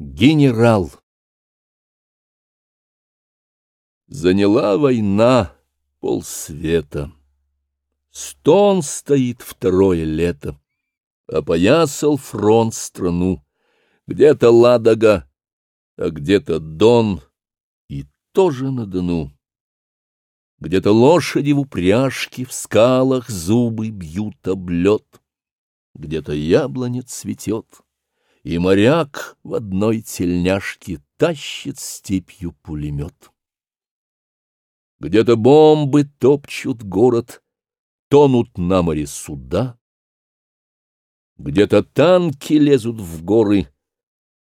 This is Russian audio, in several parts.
Генерал. Заняла война полсвета. Стон стоит второе лето. Опоясал фронт страну. Где-то Ладога, а где-то Дон, и тоже на Дону. Где-то лошади в упряжке, в скалах зубы бьют облет. Где-то яблоня цветет и моряк в одной тельняшке тащит степью пулемет. Где-то бомбы топчут город, тонут на море суда. Где-то танки лезут в горы,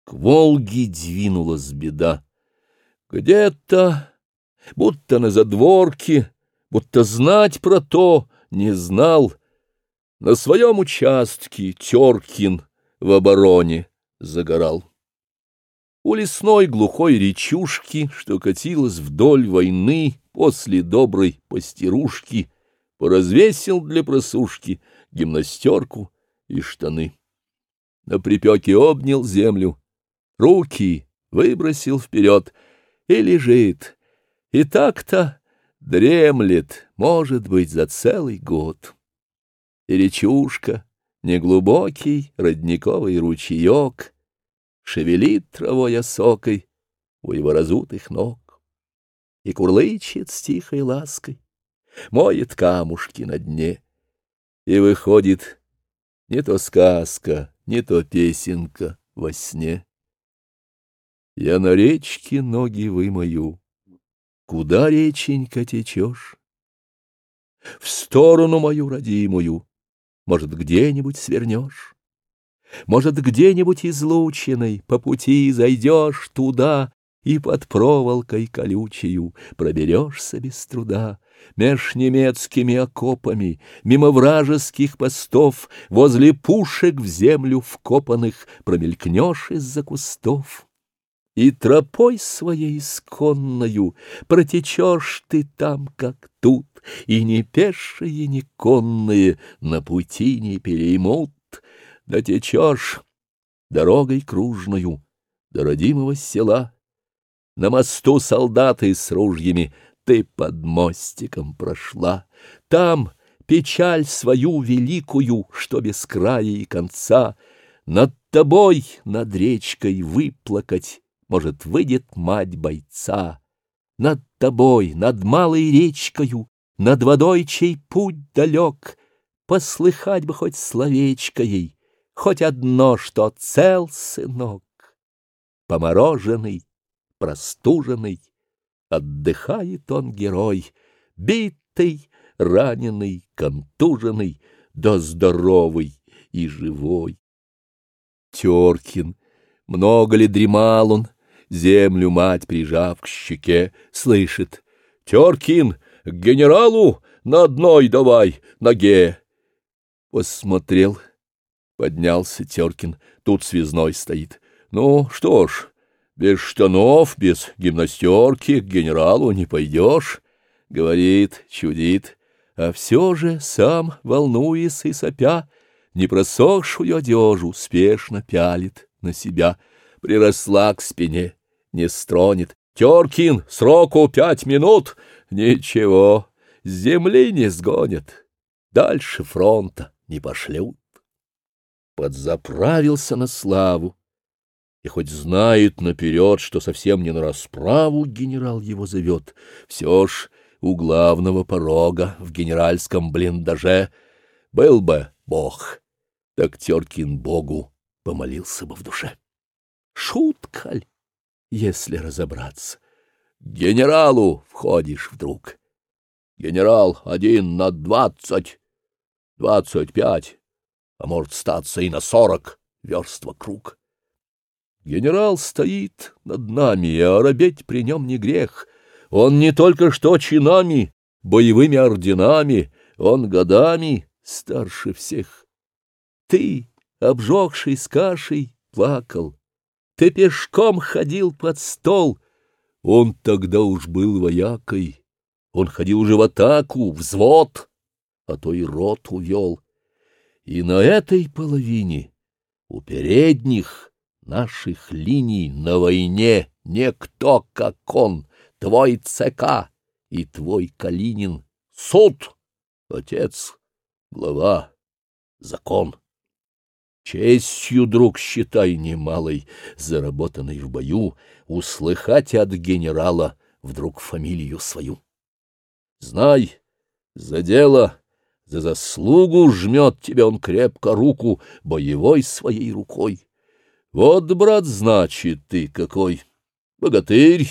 к Волге двинулась беда. Где-то, будто на задворке, будто знать про то не знал, на своем участке Теркин в обороне загорал. У лесной глухой речушки, что катилась вдоль войны после доброй постерушки, поразвесил для просушки гимнастерку и штаны. На припеке обнял землю, руки выбросил вперед и лежит, и так-то дремлет, может быть, за целый год. И речушка Неглубокий родниковый ручеек Шевелит травой осокой у его разутых ног И курлычет с тихой лаской, моет камушки на дне. И выходит не то сказка, не то песенка во сне. Я на речке ноги вымою, куда, реченька, течешь? В сторону мою родимую, может, где-нибудь свернешь. Может, где-нибудь излученной по пути зайдешь туда и под проволокой колючею проберешься без труда меж немецкими окопами, мимо вражеских постов, возле пушек в землю вкопанных промелькнешь из-за кустов. И тропой своей исконною протечешь ты там, как тут, и не пешие, ни конные на пути не переймут, дотечешь дорогой кружную до родимого села. На мосту солдаты с ружьями ты под мостиком прошла. Там печаль свою великую, что без края и конца, над тобой, над речкой выплакать, может, выйдет мать бойца. Над тобой, над малой речкою, над водой, чей путь далек, Послыхать бы хоть словечко ей, Хоть одно, что цел сынок, Помороженный, простуженный, Отдыхает он герой, Битый, раненый, контуженный, Да здоровый и живой. Теркин, много ли дремал он, Землю мать прижав к щеке, Слышит, Теркин, к генералу на одной давай, ноге. Посмотрел, поднялся Теркин, тут связной стоит. Ну что ж, без штанов, без гимнастерки к генералу не пойдешь. Говорит, чудит, а все же сам, волнуясь и сопя, не просохшую одежу спешно пялит на себя, приросла к спине, не стронет. «Теркин, сроку пять минут!» Ничего, земли не сгонят, дальше фронта не пошлют. Подзаправился на славу, и хоть знает наперед, что совсем не на расправу генерал его зовет, все ж у главного порога в генеральском блиндаже был бы бог, так Теркин богу помолился бы в душе. Шуткаль, если разобраться генералу входишь вдруг. Генерал один на двадцать, двадцать пять, а может статься и на сорок верст вокруг. Генерал стоит над нами, а робеть при нем не грех. Он не только что чинами, боевыми орденами, он годами старше всех. Ты, обжегший с кашей, плакал. Ты пешком ходил под стол, он тогда уж был воякой, он ходил уже в атаку, взвод, а то и рот увел. И на этой половине, у передних наших линий на войне, не кто как он, твой ЦК и твой Калинин, суд, отец, глава, закон. Честью, друг, считай немалой, заработанной в бою, услыхать от генерала вдруг фамилию свою. Знай, за дело, за заслугу жмет тебе он крепко руку, боевой своей рукой. Вот, брат, значит ты какой, богатырь,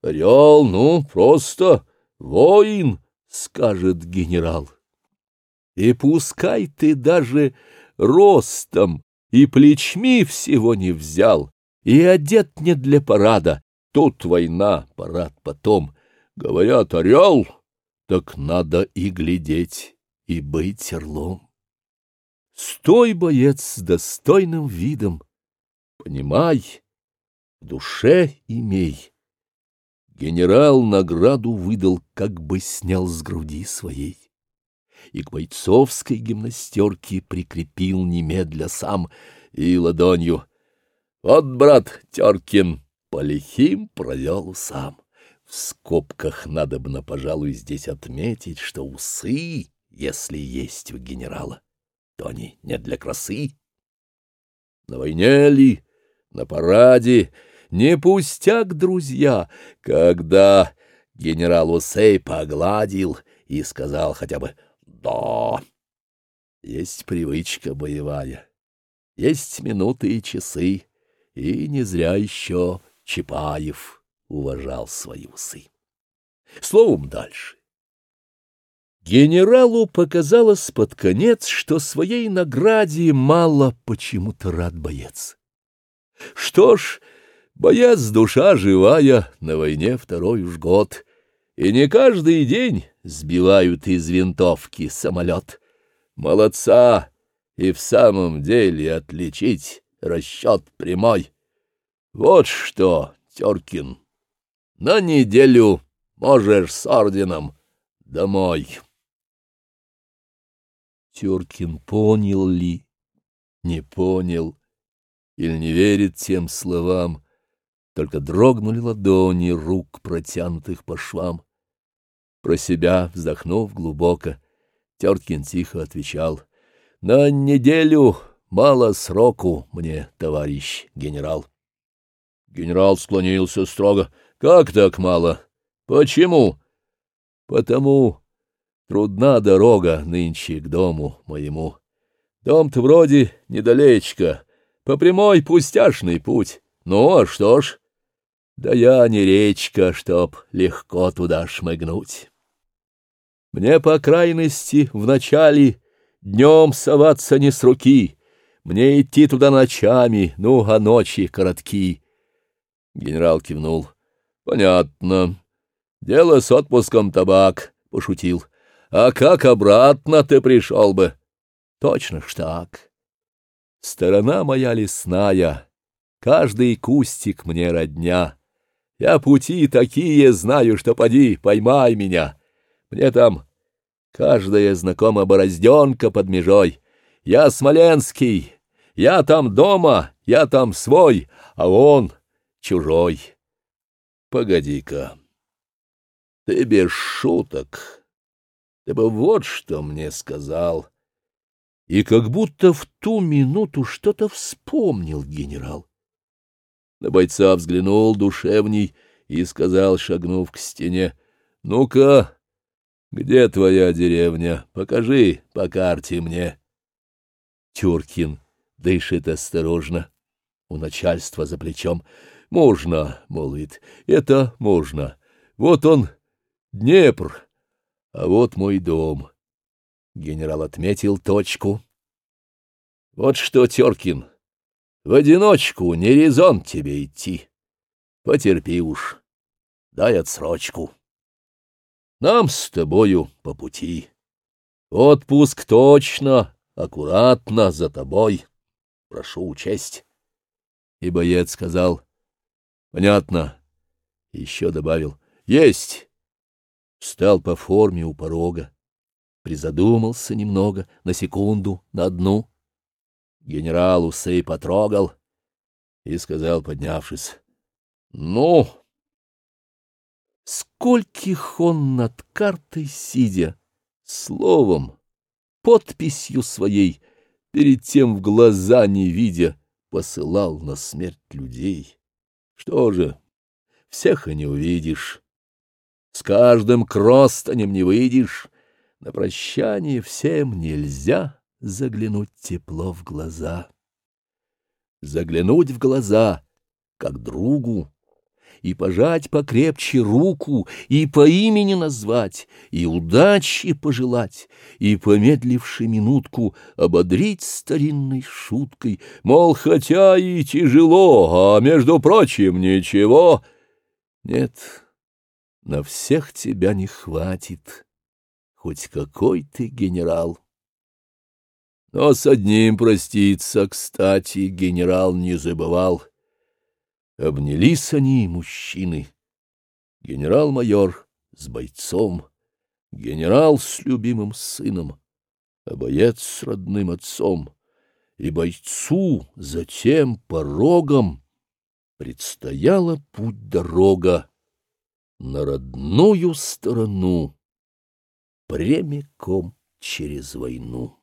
орел, ну, просто воин, скажет генерал. И пускай ты даже ростом и плечми всего не взял, и одет не для парада, тут война, парад потом. Говорят, орел, так надо и глядеть, и быть орлом. Стой, боец, с достойным видом, понимай, в душе имей. Генерал награду выдал, как бы снял с груди своей и к бойцовской гимнастерке прикрепил немедля сам и ладонью. «Вот, брат Теркин, полихим провел сам. В скобках надо бы, на, пожалуй, здесь отметить, что усы, если есть у генерала, то они не для красы. На войне ли, на параде, не пустяк, друзья, когда...» генерал Усей погладил и сказал хотя бы «Да!» Есть привычка боевая, есть минуты и часы, и не зря еще Чапаев уважал свои усы. Словом, дальше. Генералу показалось под конец, что своей награде мало почему-то рад боец. Что ж, боец душа живая, на войне второй уж год, и не каждый день сбивают из винтовки самолет. Молодца! И в самом деле отличить расчет прямой. Вот что, Теркин, на неделю можешь с орденом домой. Теркин понял ли, не понял, или не верит тем словам, только дрогнули ладони рук, протянутых по швам. Про себя, вздохнув глубоко, Терткин тихо отвечал. «На неделю мало сроку мне, товарищ генерал». Генерал склонился строго. «Как так мало? Почему?» «Потому трудна дорога нынче к дому моему. Дом-то вроде недалечко, по прямой пустяшный путь. Ну, а что ж?» Да я не речка, чтоб легко туда шмыгнуть. Мне, по крайности, вначале днем соваться не с руки, мне идти туда ночами, ну, а ночи коротки. Генерал кивнул. — Понятно. Дело с отпуском табак, — пошутил. — А как обратно ты пришел бы? — Точно ж так. Сторона моя лесная, каждый кустик мне родня. Я пути такие знаю, что поди, поймай меня. — мне там каждая знакома борозденка под межой. Я Смоленский, я там дома, я там свой, а он чужой. Погоди-ка, ты без шуток. Ты бы вот что мне сказал. И как будто в ту минуту что-то вспомнил генерал. На бойца взглянул душевней и сказал, шагнув к стене, — Ну-ка, где твоя деревня? Покажи по карте мне. Тюркин дышит осторожно. У начальства за плечом. Можно, молвит, это можно. Вот он, Днепр, а вот мой дом. Генерал отметил точку. Вот что, Теркин, в одиночку не резон тебе идти. Потерпи уж, дай отсрочку. Нам с тобою по пути. Отпуск точно, аккуратно, за тобой. Прошу учесть. И боец сказал. Понятно. Еще добавил. Есть. Встал по форме у порога. Призадумался немного, на секунду, на одну. Генерал усы потрогал и сказал, поднявшись. — Ну, скольких он над картой сидя, словом, подписью своей, перед тем в глаза не видя, посылал на смерть людей. Что же, всех и не увидишь, с каждым кростанем не выйдешь, на прощание всем нельзя заглянуть тепло в глаза. Заглянуть в глаза, как другу, и пожать покрепче руку, и по имени назвать, и удачи пожелать, и, помедливши минутку, ободрить старинной шуткой, мол, хотя и тяжело, а, между прочим, ничего. Нет, на всех тебя не хватит, хоть какой ты генерал. Но с одним проститься, кстати, генерал не забывал — Обнялись они, мужчины. Генерал-майор с бойцом, генерал с любимым сыном, а боец с родным отцом. И бойцу затем порогом предстояла путь-дорога на родную сторону прямиком через войну.